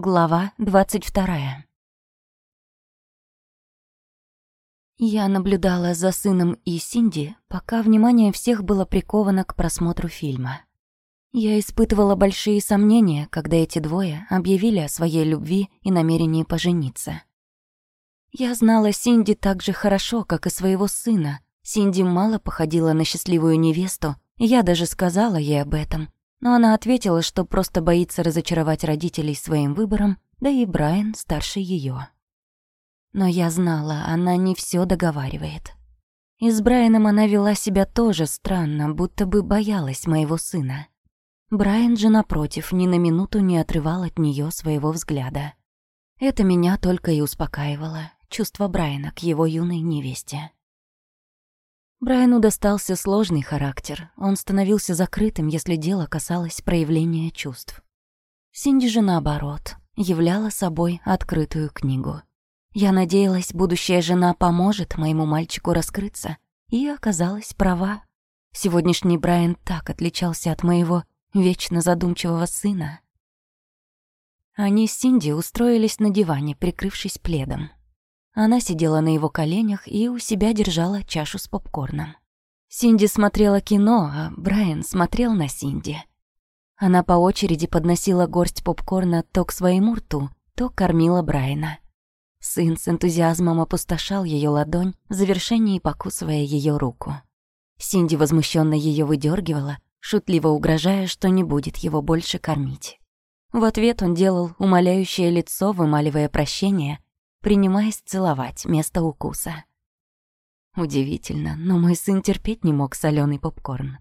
Глава двадцать вторая. Я наблюдала за сыном и Синди, пока внимание всех было приковано к просмотру фильма. Я испытывала большие сомнения, когда эти двое объявили о своей любви и намерении пожениться. Я знала Синди так же хорошо, как и своего сына. Синди мало походила на счастливую невесту, я даже сказала ей об этом. Но она ответила, что просто боится разочаровать родителей своим выбором, да и Брайан старше ее. Но я знала, она не все договаривает. И с Брайаном она вела себя тоже странно, будто бы боялась моего сына. Брайан же, напротив, ни на минуту не отрывал от нее своего взгляда. Это меня только и успокаивало, чувство Брайана к его юной невесте. Брайану достался сложный характер, он становился закрытым, если дело касалось проявления чувств. Синди же, наоборот, являла собой открытую книгу. Я надеялась, будущая жена поможет моему мальчику раскрыться, и оказалась права. Сегодняшний Брайан так отличался от моего вечно задумчивого сына. Они с Синди устроились на диване, прикрывшись пледом. Она сидела на его коленях и у себя держала чашу с попкорном. Синди смотрела кино, а Брайан смотрел на Синди. Она по очереди подносила горсть попкорна то к своему рту, то кормила Брайана. Сын с энтузиазмом опустошал ее ладонь, в завершении покусывая ее руку. Синди возмущенно ее выдергивала, шутливо угрожая, что не будет его больше кормить. В ответ он делал умоляющее лицо, вымаливая прощение, принимаясь целовать место укуса. Удивительно, но мой сын терпеть не мог соленый попкорн.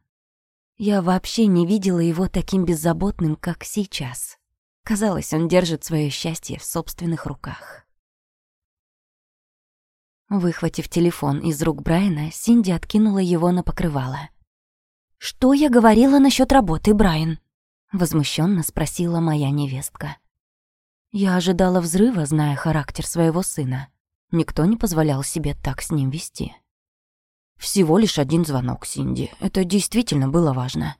Я вообще не видела его таким беззаботным, как сейчас. Казалось, он держит свое счастье в собственных руках. Выхватив телефон из рук Брайана, Синди откинула его на покрывало. «Что я говорила насчет работы, Брайан?» — возмущенно спросила моя невестка. Я ожидала взрыва, зная характер своего сына. Никто не позволял себе так с ним вести. Всего лишь один звонок Синди. Это действительно было важно.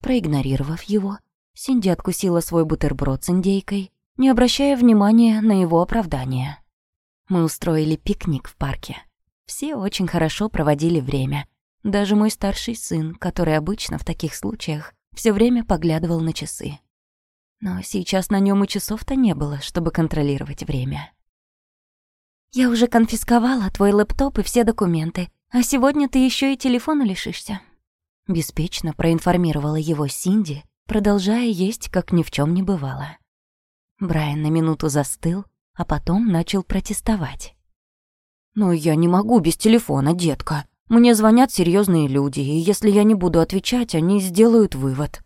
Проигнорировав его, Синди откусила свой бутерброд с индейкой, не обращая внимания на его оправдание. Мы устроили пикник в парке. Все очень хорошо проводили время. Даже мой старший сын, который обычно в таких случаях все время поглядывал на часы но сейчас на нем и часов-то не было, чтобы контролировать время. «Я уже конфисковала твой лэптоп и все документы, а сегодня ты еще и телефона лишишься», — беспечно проинформировала его Синди, продолжая есть, как ни в чем не бывало. Брайан на минуту застыл, а потом начал протестовать. «Но я не могу без телефона, детка. Мне звонят серьезные люди, и если я не буду отвечать, они сделают вывод.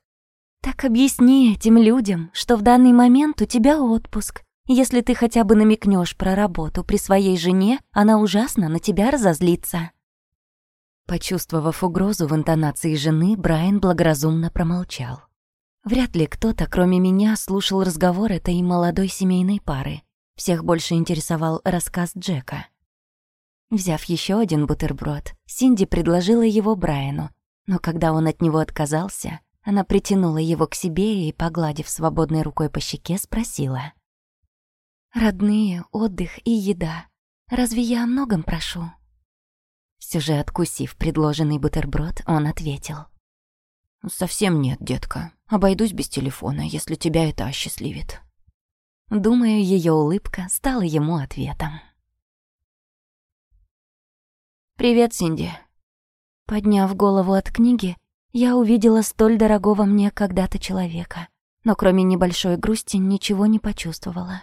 Так объясни этим людям, что в данный момент у тебя отпуск. Если ты хотя бы намекнешь про работу при своей жене, она ужасно на тебя разозлится. Почувствовав угрозу в интонации жены, Брайан благоразумно промолчал. Вряд ли кто-то, кроме меня, слушал разговор этой молодой семейной пары. Всех больше интересовал рассказ Джека. Взяв еще один бутерброд, Синди предложила его Брайану, но когда он от него отказался, она притянула его к себе и, погладив свободной рукой по щеке, спросила. «Родные, отдых и еда. Разве я о многом прошу?» Все же, откусив предложенный бутерброд, он ответил. «Совсем нет, детка. Обойдусь без телефона, если тебя это осчастливит». Думаю, ее улыбка стала ему ответом. «Привет, Синди». Подняв голову от книги, я увидела столь дорогого мне когда-то человека, но кроме небольшой грусти ничего не почувствовала.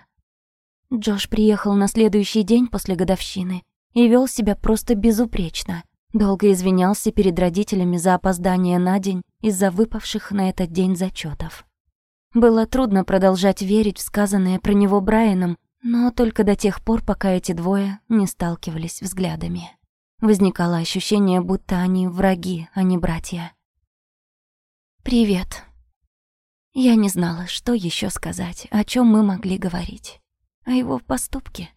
Джош приехал на следующий день после годовщины и вел себя просто безупречно. Долго извинялся перед родителями за опоздание на день из-за выпавших на этот день зачетов. Было трудно продолжать верить в сказанное про него Брайаном, но только до тех пор, пока эти двое не сталкивались взглядами. Возникало ощущение, будто они враги, а не братья. «Привет». Я не знала, что еще сказать, о чем мы могли говорить. О его поступке.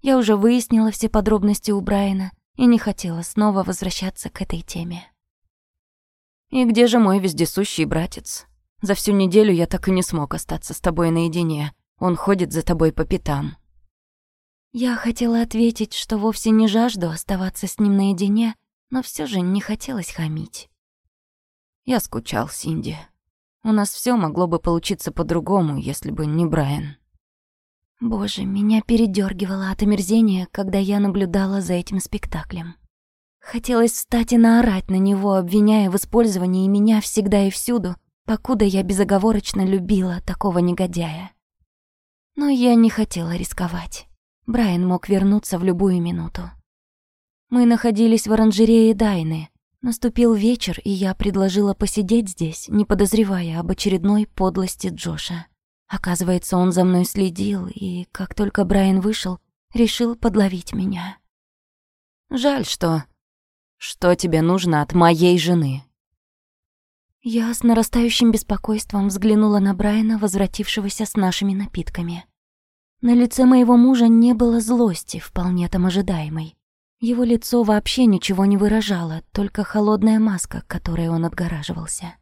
Я уже выяснила все подробности у Брайана и не хотела снова возвращаться к этой теме. «И где же мой вездесущий братец? За всю неделю я так и не смог остаться с тобой наедине, Он ходит за тобой по пятам». Я хотела ответить, что вовсе не жажду оставаться с ним наедине, но все же не хотелось хамить. Я скучал, Синди. У нас все могло бы получиться по-другому, если бы не Брайан. Боже, меня передергивало от омерзения, когда я наблюдала за этим спектаклем. Хотелось встать и наорать на него, обвиняя в использовании меня всегда и всюду, покуда я безоговорочно любила такого негодяя. Но я не хотела рисковать. Брайан мог вернуться в любую минуту. Мы находились в оранжерее Дайны. Наступил вечер, и я предложила посидеть здесь, не подозревая об очередной подлости Джоша. Оказывается, он за мной следил, и как только Брайан вышел, решил подловить меня. Жаль, что... Что тебе нужно от моей жены? Я с нарастающим беспокойством взглянула на Брайана, возвратившегося с нашими напитками. На лице моего мужа не было злости, вполне там ожидаемой. Его лицо вообще ничего не выражало, только холодная маска, которой он отгораживался.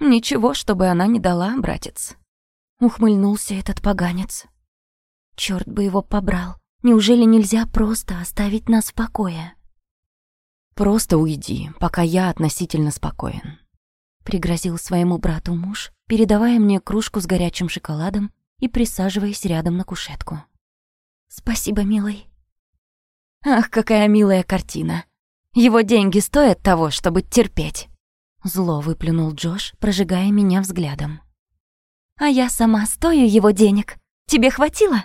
«Ничего, чтобы она не дала, братец», Ухмыльнулся этот поганец. Черт бы его побрал. Неужели нельзя просто оставить нас в покое? Просто уйди, пока я относительно спокоен. Пригрозил своему брату муж, передавая мне кружку с горячим шоколадом и присаживаясь рядом на кушетку. «Спасибо, милый». «Ах, какая милая картина! Его деньги стоят того, чтобы терпеть!» Зло выплюнул Джош, прожигая меня взглядом. А я сама стою его денег. Тебе хватило?»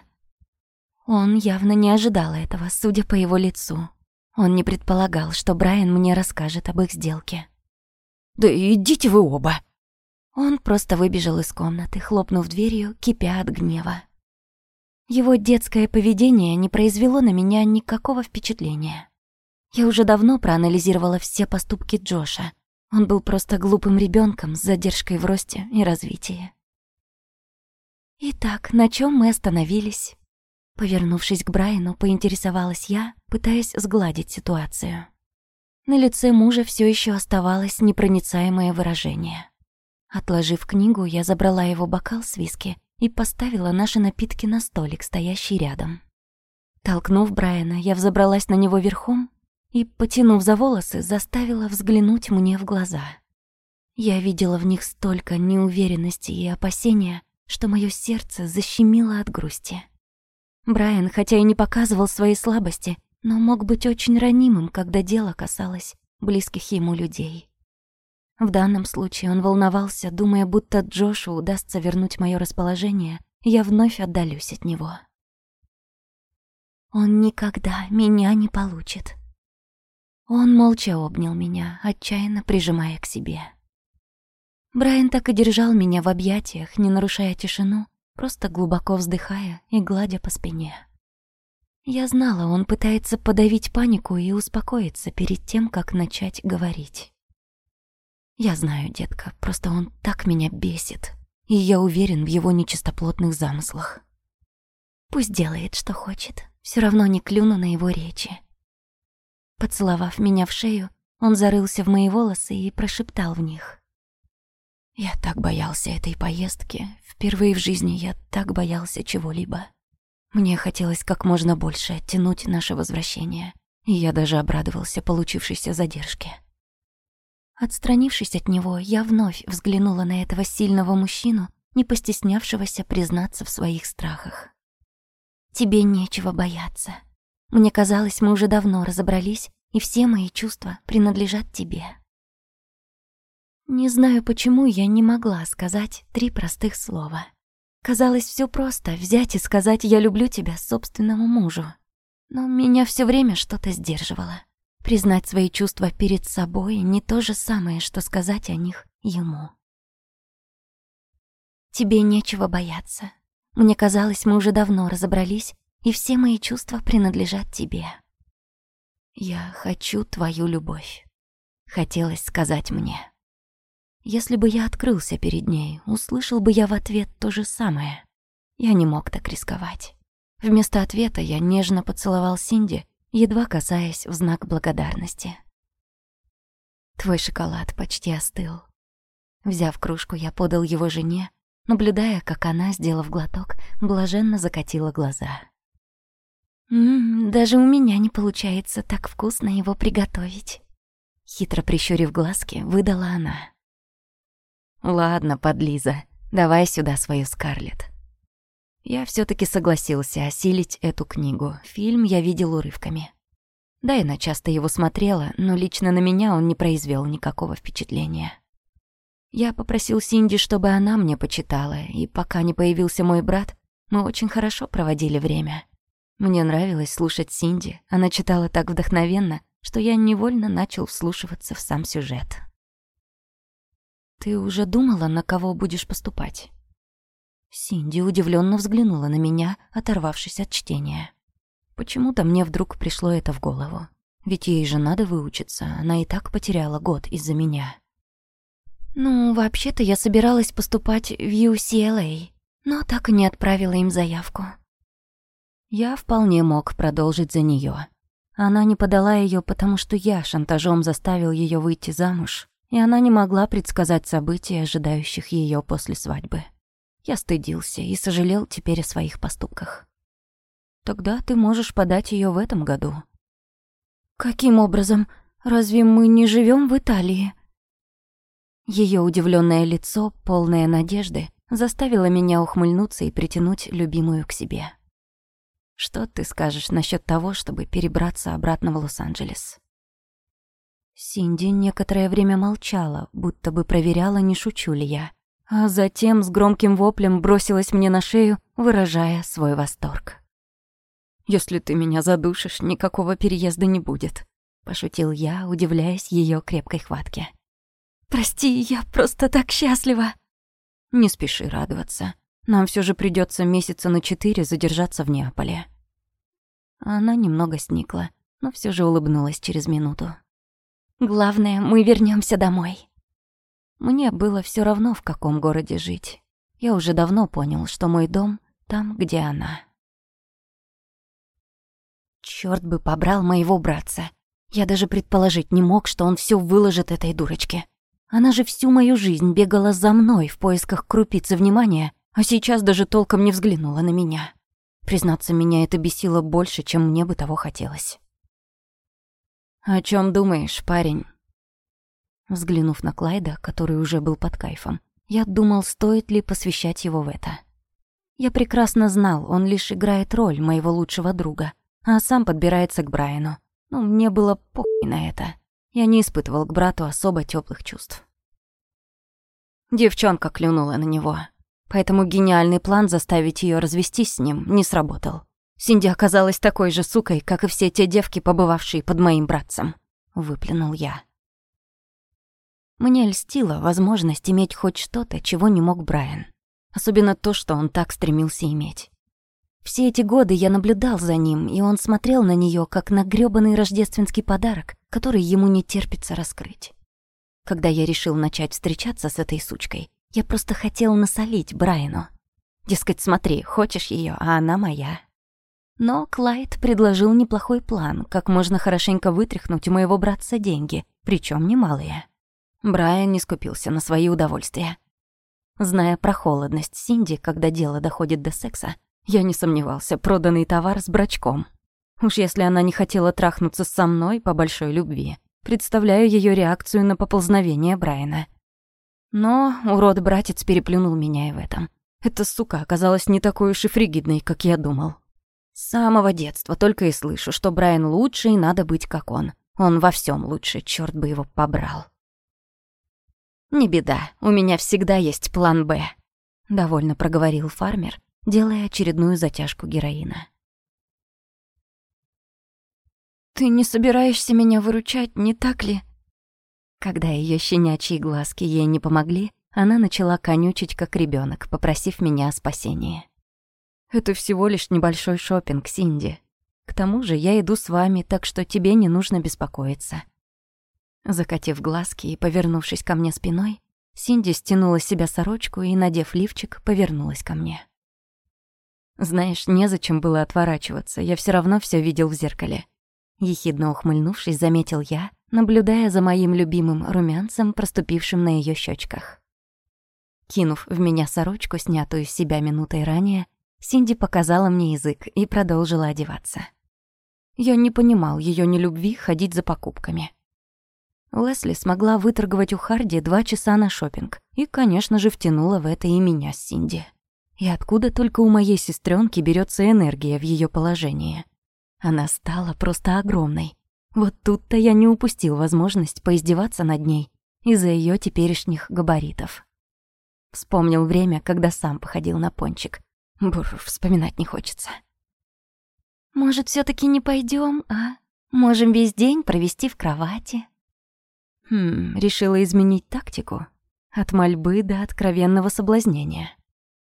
Он явно не ожидал этого, судя по его лицу. Он не предполагал, что Брайан мне расскажет об их сделке. «Да идите вы оба!» Он просто выбежал из комнаты, хлопнув дверью, кипя от гнева. Его детское поведение не произвело на меня никакого впечатления. Я уже давно проанализировала все поступки Джоша. Он был просто глупым ребенком с задержкой в росте и развитии. «Итак, на чем мы остановились?» Повернувшись к Брайану, поинтересовалась я, пытаясь сгладить ситуацию. На лице мужа все еще оставалось непроницаемое выражение. Отложив книгу, я забрала его бокал с виски и поставила наши напитки на столик, стоящий рядом. Толкнув Брайана, я взобралась на него верхом и, потянув за волосы, заставила взглянуть мне в глаза. Я видела в них столько неуверенности и опасения, что мое сердце защемило от грусти. Брайан, хотя и не показывал своей слабости, но мог быть очень ранимым, когда дело касалось близких ему людей. В данном случае он волновался, думая, будто Джошу удастся вернуть мое расположение, я вновь отдалюсь от него. Он никогда меня не получит. Он молча обнял меня, отчаянно прижимая к себе. Брайан так и держал меня в объятиях, не нарушая тишину, просто глубоко вздыхая и гладя по спине. Я знала, он пытается подавить панику и успокоиться перед тем, как начать говорить. Я знаю, детка, просто он так меня бесит, и я уверен в его нечистоплотных замыслах. Пусть делает, что хочет, все равно не клюну на его речи. Поцеловав меня в шею, он зарылся в мои волосы и прошептал в них. Я так боялся этой поездки. Впервые в жизни я так боялся чего-либо. Мне хотелось как можно больше оттянуть наше возвращение, и я даже обрадовался получившейся задержке. Отстранившись от него, я вновь взглянула на этого сильного мужчину, не постеснявшегося признаться в своих страхах. «Тебе нечего бояться. Мне казалось, мы уже давно разобрались, и все мои чувства принадлежат тебе». Не знаю, почему я не могла сказать три простых слова. Казалось, все просто — взять и сказать «я люблю тебя» собственному мужу. Но меня все время что-то сдерживало. Признать свои чувства перед собой — не то же самое, что сказать о них ему. Тебе нечего бояться. Мне казалось, мы уже давно разобрались, и все мои чувства принадлежат тебе. Я хочу твою любовь. Хотелось сказать мне. Если бы я открылся перед ней, услышал бы я в ответ то же самое. Я не мог так рисковать. Вместо ответа я нежно поцеловал Синди, едва касаясь в знак благодарности. Твой шоколад почти остыл. Взяв кружку, я подал его жене, наблюдая, как она, сделав глоток, блаженно закатила глаза. «Ммм, даже у меня не получается так вкусно его приготовить», хитро прищурив глазки, выдала она. «Ладно, подлиза, давай сюда свою Скарлетт». Я все таки согласился осилить эту книгу. Фильм я видел урывками. Да, и часто его смотрела, но лично на меня он не произвел никакого впечатления. Я попросил Синди, чтобы она мне почитала, и пока не появился мой брат, мы очень хорошо проводили время. Мне нравилось слушать Синди, она читала так вдохновенно, что я невольно начал вслушиваться в сам сюжет. «Ты уже думала, на кого будешь поступать?» Синди удивленно взглянула на меня, оторвавшись от чтения. Почему-то мне вдруг пришло это в голову. Ведь ей же надо выучиться, она и так потеряла год из-за меня. «Ну, вообще-то я собиралась поступать в UCLA, но так и не отправила им заявку». Я вполне мог продолжить за нее. Она не подала ее, потому что я шантажом заставил ее выйти замуж, и она не могла предсказать события, ожидающих ее после свадьбы. Я стыдился и сожалел теперь о своих поступках. Тогда ты можешь подать ее в этом году. Каким образом? Разве мы не живем в Италии? Ее удивленное лицо, полное надежды, заставило меня ухмыльнуться и притянуть любимую к себе. Что ты скажешь насчет того, чтобы перебраться обратно в Лос-Анджелес? Синди некоторое время молчала, будто бы проверяла, не шучу ли я, а затем с громким воплем бросилась мне на шею, выражая свой восторг. «Если ты меня задушишь, никакого переезда не будет», — пошутил я, удивляясь ее крепкой хватке. «Прости, я просто так счастлива!» «Не спеши радоваться. Нам все же придется месяца на четыре задержаться в Неаполе». Она немного сникла, но все же улыбнулась через минуту. «Главное, мы вернемся домой». Мне было все равно, в каком городе жить. Я уже давно понял, что мой дом там, где она. Черт бы побрал моего братца. Я даже предположить не мог, что он все выложит этой дурочке. Она же всю мою жизнь бегала за мной в поисках крупицы внимания, а сейчас даже толком не взглянула на меня. Признаться, меня это бесило больше, чем мне бы того хотелось. «О чем думаешь, парень?» Взглянув на Клайда, который уже был под кайфом, я думал, стоит ли посвящать его в это. Я прекрасно знал, он лишь играет роль моего лучшего друга, а сам подбирается к Брайану. Но мне было похуй на это. Я не испытывал к брату особо теплых чувств. Девчонка клюнула на него, поэтому гениальный план заставить ее развестись с ним не сработал. Синди оказалась такой же сукой, как и все те девки, побывавшие под моим братцем. Выплюнул я. Мне льстила возможность иметь хоть что-то, чего не мог Брайан. Особенно то, что он так стремился иметь. Все эти годы я наблюдал за ним, и он смотрел на нее как на грёбаный рождественский подарок, который ему не терпится раскрыть. Когда я решил начать встречаться с этой сучкой, я просто хотел насолить Брайану. Дескать, смотри, хочешь ее, а она моя. Но Клайд предложил неплохой план, как можно хорошенько вытряхнуть у моего братца деньги, причем немалые. Брайан не скупился на свои удовольствия. Зная про холодность Синди, когда дело доходит до секса, я не сомневался, проданный товар с брачком. Уж если она не хотела трахнуться со мной по большой любви, представляю ее реакцию на поползновение Брайана. Но урод-братец переплюнул меня и в этом. Эта сука оказалась не такой уж и фригидной, как я думал. С самого детства только и слышу, что Брайан лучше и надо быть как он. Он во всем лучше, черт бы его побрал. «Не беда, у меня всегда есть план «Б», — довольно проговорил фармер, делая очередную затяжку героина. «Ты не собираешься меня выручать, не так ли?» Когда ее щенячьи глазки ей не помогли, она начала конючить, как ребенок, попросив меня о спасении. «Это всего лишь небольшой шопинг, Синди. К тому же я иду с вами, так что тебе не нужно беспокоиться». Закатив глазки и повернувшись ко мне спиной, Синди стянула с себя сорочку и, надев лифчик, повернулась ко мне. Знаешь, незачем было отворачиваться, я все равно все видел в зеркале. Ехидно ухмыльнувшись, заметил я, наблюдая за моим любимым румянцем, проступившим на ее щечках. Кинув в меня сорочку, снятую с себя минутой ранее, Синди показала мне язык и продолжила одеваться. Я не понимал ее нелюбви ходить за покупками. Лесли смогла выторговать у Харди два часа на шопинг и, конечно же, втянула в это и меня с Синди. И откуда только у моей сестренки берется энергия в ее положении? Она стала просто огромной. Вот тут-то я не упустил возможность поиздеваться над ней из-за ее теперешних габаритов. Вспомнил время, когда сам походил на пончик. Бур, вспоминать не хочется. «Может, все таки не пойдем, а? Можем весь день провести в кровати?» Хм, решила изменить тактику. От мольбы до откровенного соблазнения.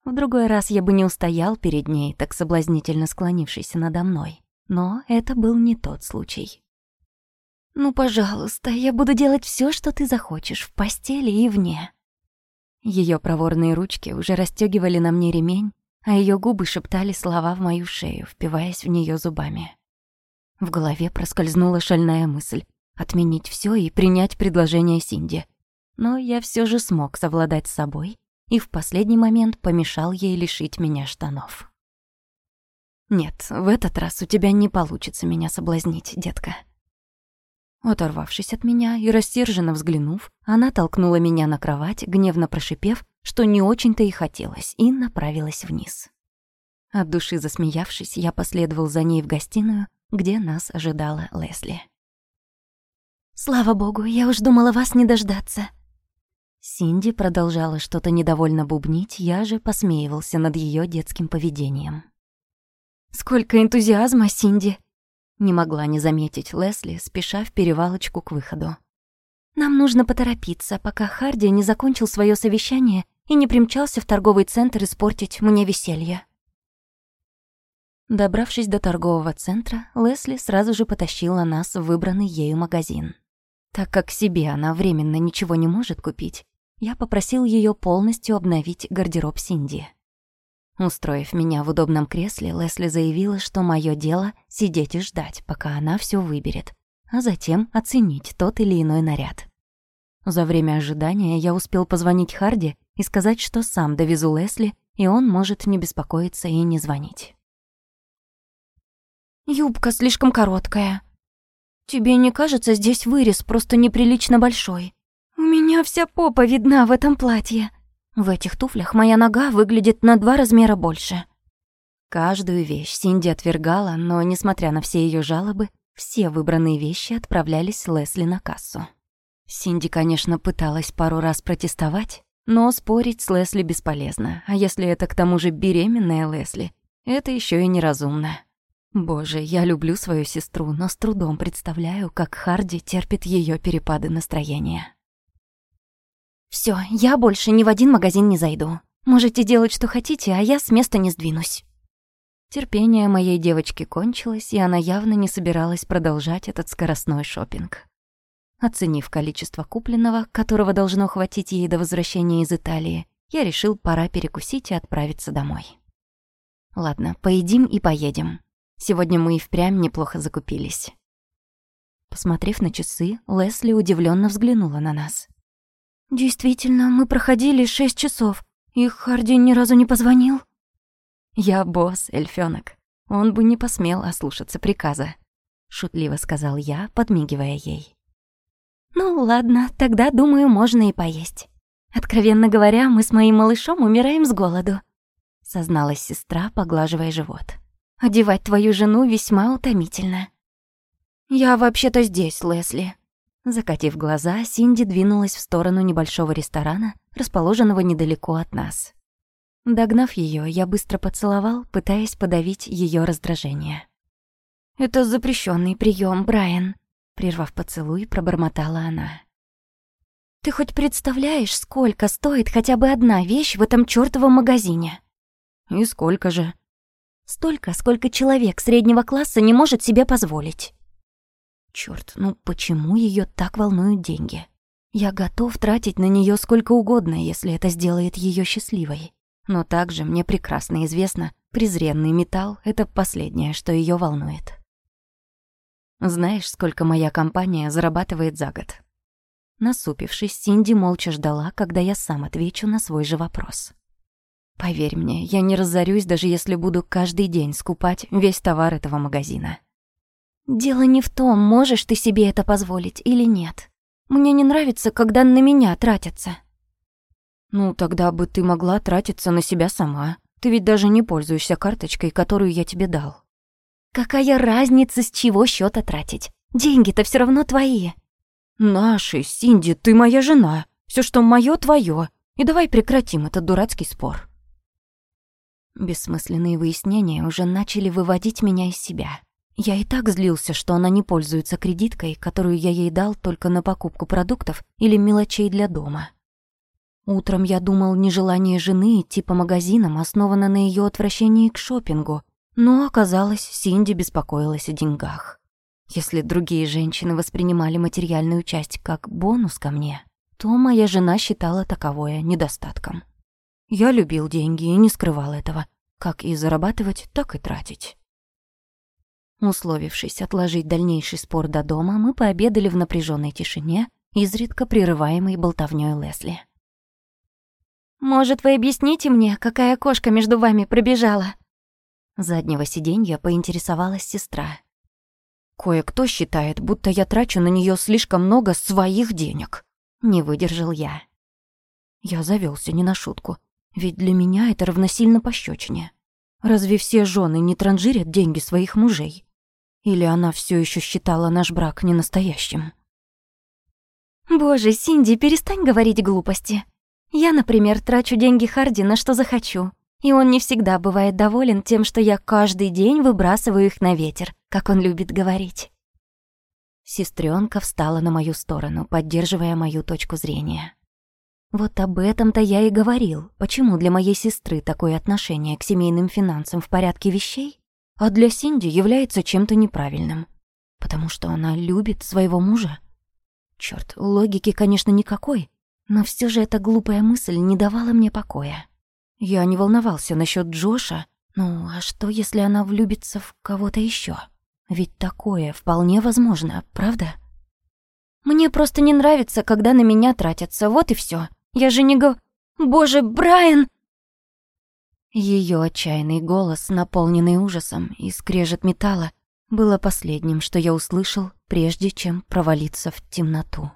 В другой раз я бы не устоял перед ней, так соблазнительно склонившейся надо мной. Но это был не тот случай. «Ну, пожалуйста, я буду делать все, что ты захочешь, в постели и вне». Ее проворные ручки уже расстегивали на мне ремень, а ее губы шептали слова в мою шею, впиваясь в нее зубами. В голове проскользнула шальная мысль отменить все и принять предложение Синди. Но я все же смог совладать с собой и в последний момент помешал ей лишить меня штанов. «Нет, в этот раз у тебя не получится меня соблазнить, детка». Оторвавшись от меня и рассерженно взглянув, она толкнула меня на кровать, гневно прошипев, что не очень-то и хотелось, и направилась вниз. От души засмеявшись, я последовал за ней в гостиную, где нас ожидала Лесли. «Слава богу, я уж думала вас не дождаться». Синди продолжала что-то недовольно бубнить, я же посмеивался над ее детским поведением. «Сколько энтузиазма, Синди!» Не могла не заметить Лесли, спеша в перевалочку к выходу. «Нам нужно поторопиться, пока Харди не закончил свое совещание и не примчался в торговый центр испортить мне веселье». Добравшись до торгового центра, Лесли сразу же потащила нас в выбранный ею магазин. Так как себе она временно ничего не может купить, я попросил ее полностью обновить гардероб Синди. Устроив меня в удобном кресле, Лесли заявила, что мое дело — сидеть и ждать, пока она все выберет, а затем оценить тот или иной наряд. За время ожидания я успел позвонить Харди и сказать, что сам довезу Лесли, и он может не беспокоиться и не звонить. «Юбка слишком короткая. Тебе не кажется, здесь вырез просто неприлично большой? У меня вся попа видна в этом платье. В этих туфлях моя нога выглядит на два размера больше». Каждую вещь Синди отвергала, но, несмотря на все ее жалобы, все выбранные вещи отправлялись Лесли на кассу. Синди, конечно, пыталась пару раз протестовать, но спорить с Лесли бесполезно, а если это к тому же беременная Лесли, это еще и неразумно. Боже, я люблю свою сестру, но с трудом представляю, как Харди терпит ее перепады настроения. Все, я больше ни в один магазин не зайду. Можете делать, что хотите, а я с места не сдвинусь. Терпение моей девочки кончилось, и она явно не собиралась продолжать этот скоростной шопинг. Оценив количество купленного, которого должно хватить ей до возвращения из Италии, я решил, пора перекусить и отправиться домой. Ладно, поедим и поедем. Сегодня мы и впрямь неплохо закупились. Посмотрев на часы, Лесли удивленно взглянула на нас. «Действительно, мы проходили шесть часов, и Харди ни разу не позвонил?» «Я босс, эльфёнок. Он бы не посмел ослушаться приказа», — шутливо сказал я, подмигивая ей. «Ну ладно, тогда, думаю, можно и поесть. Откровенно говоря, мы с моим малышом умираем с голоду», — созналась сестра, поглаживая живот. «Одевать твою жену весьма утомительно». «Я вообще-то здесь, Лесли». Закатив глаза, Синди двинулась в сторону небольшого ресторана, расположенного недалеко от нас. Догнав ее, я быстро поцеловал, пытаясь подавить ее раздражение. «Это запрещенный прием, Брайан», Прервав поцелуй, пробормотала она. «Ты хоть представляешь, сколько стоит хотя бы одна вещь в этом чёртовом магазине?» «И сколько же?» «Столько, сколько человек среднего класса не может себе позволить». Чёрт, ну почему её так волнуют деньги? Я готов тратить на неё сколько угодно, если это сделает её счастливой. Но также мне прекрасно известно, презренный металл — это последнее, что её волнует. Знаешь, сколько моя компания зарабатывает за год? Насупившись, Синди молча ждала, когда я сам отвечу на свой же вопрос. Поверь мне, я не разорюсь, даже если буду каждый день скупать весь товар этого магазина. Дело не в том, можешь ты себе это позволить или нет. Мне не нравится, когда на меня тратятся. Ну, тогда бы ты могла тратиться на себя сама. Ты ведь даже не пользуешься карточкой, которую я тебе дал. Какая разница, с чего счета тратить? Деньги-то все равно твои. Наши, Синди, ты моя жена. Все, что мое, твое. И давай прекратим этот дурацкий спор. Бессмысленные выяснения уже начали выводить меня из себя. Я и так злился, что она не пользуется кредиткой, которую я ей дал только на покупку продуктов или мелочей для дома. Утром я думал, нежелание жены идти по магазинам основано на ее отвращении к шопингу, но оказалось, Синди беспокоилась о деньгах. Если другие женщины воспринимали материальную часть как бонус ко мне, то моя жена считала таковое недостатком. Я любил деньги и не скрывал этого, как и зарабатывать, так и тратить. Условившись отложить дальнейший спор до дома, мы пообедали в напряженной тишине, изредка прерываемой болтовнёй Лесли. «Может, вы объясните мне, какая кошка между вами пробежала?» Заднего сиденья поинтересовалась сестра. «Кое-кто считает, будто я трачу на нее слишком много своих денег», — не выдержал я. Я завелся не на шутку, ведь для меня это равносильно пощечине. Разве все жены не транжирят деньги своих мужей? Или она все еще считала наш брак ненастоящим? «Боже, Синди, перестань говорить глупости», я, например, трачу деньги Харди на что захочу, и он не всегда бывает доволен тем, что я каждый день выбрасываю их на ветер, как он любит говорить. Сестренка встала на мою сторону, поддерживая мою точку зрения. Вот об этом-то я и говорил, почему для моей сестры такое отношение к семейным финансам в порядке вещей, а для Синди является чем-то неправильным. Потому что она любит своего мужа. Чёрт, логики, конечно, никакой, но все же эта глупая мысль не давала мне покоя. Я не волновался насчет Джоша, ну а что, если она влюбится в кого-то еще? Ведь такое вполне возможно, правда? Мне просто не нравится, когда на меня тратятся, вот и все. Я же не гов... Боже, Брайан! Ее отчаянный голос, наполненный ужасом и скрежет металла, было последним, что я услышал, прежде чем провалиться в темноту.